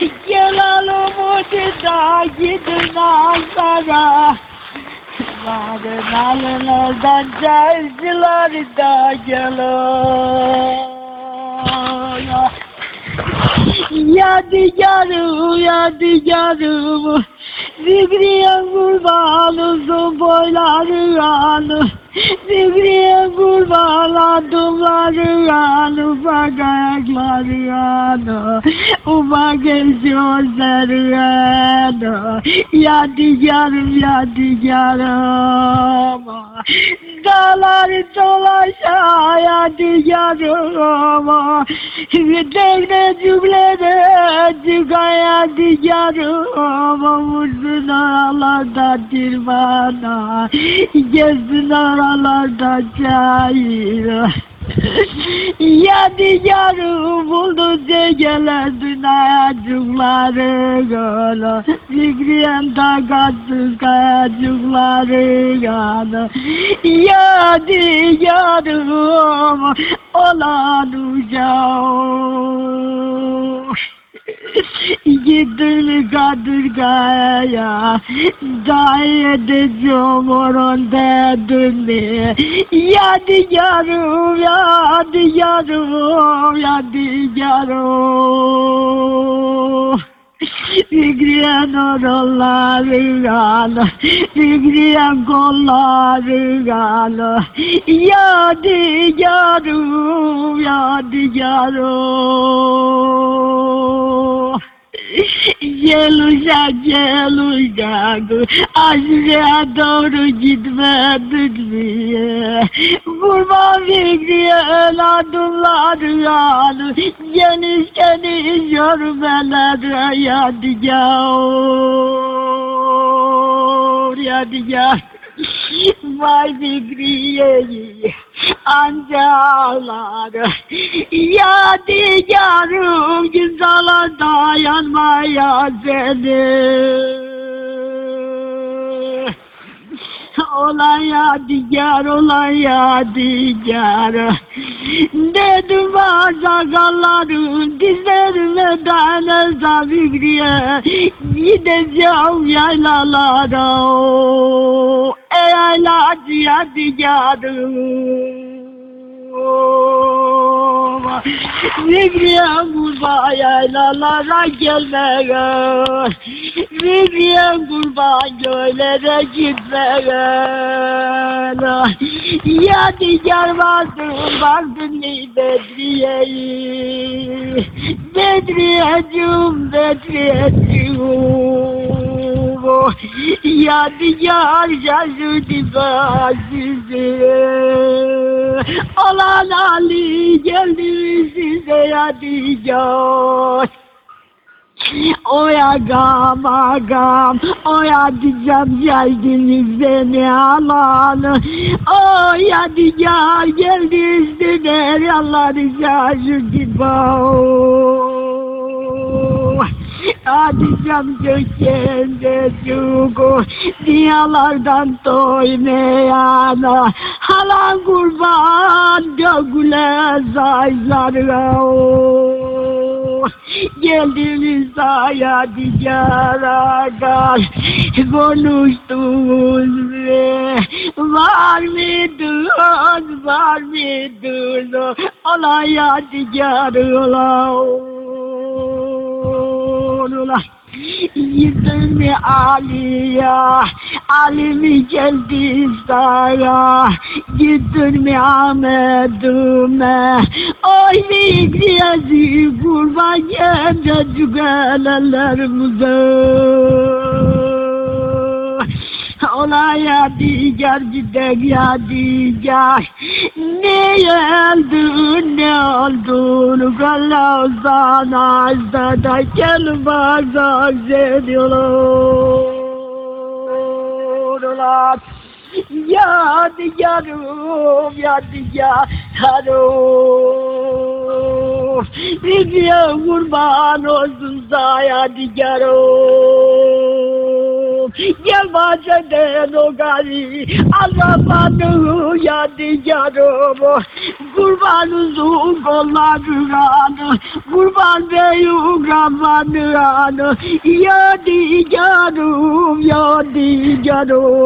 Gelelim ucunda gidin Ankara. Varın alınızdan cezciler da geliyor. Yadigarım, yadigarım. Zikriye kurban uzun boyları anı. Zikriye kurban adımları anı. Ufak ayakları anı. Ufak gözleri anı. Yadigarım, yadigarım. Dağları dolaşa yadigarım. Tekne cümlede çıkaya diyarım Vursun aralarda dirvana Gezsin aralarda çayır Yadigarı buldu cegeledin ayacıkları gölü Zikriyen takatsız kayacıkları gölü Yadigarım olan uşağım Gittin kadırgaya Dahi edeceğim orun dedin Yadigarım, yadigarım, yadigarım Fikriyen oraları galı, Fikriyen kolları galı, Yadigarım, yadigarım. Gel uşak gel uşak Aşırıya doğru gitmedin mi? Kurban fikriye el adımları yanı Geniş geniş yormeler yadigar Yadigar Vay Fikriye anca ağlar Yadigarım güzala dayanmaya seni. Olan yadigar, olan yadigar. Dedim sakallarım dizlerime dayanırsa Fikriye Gideceğim yaylalara Ey yaylacı yadigarım Fikriye kurban yaylalara gelmeye Fikriye kurban göllere gitmeye. Yadigar vardır vardır ni Bedriye'yi? Bedriyeciğim Bedriyeciğim Yadigar şaşırdı sizi Olan Ali geldi size yadigar Oya gam agam, oya diyeceğim geldiniz beni alan. Oya diyar geldi üstüne yalları şaşırdı bağ. Adicam gökyüzünde cugu Diyalardan doymayana Halan kurban dögüle zayları Geldiniz aya diyara gel Konuştunuz ve Var mıydın, var mıydın Olaya diyarı ola Yıldın mı Ali'ya Ali mi geldi sana Gittin mi Ahmet'ime? Oy migriyesi kurban yerde cügelerimize Ola yadigar gidek yadigar Ne öldün ne oldun Kala sana azda da gel bazak ediyorlar Ulan Yadigarım yadigarım Video kurban olsun sana yadigarım Gel bahçeden o gari Azamanı yadigarım Kurban uzun kollarına Kurban beyim kamanına Yadigarım Yadigarım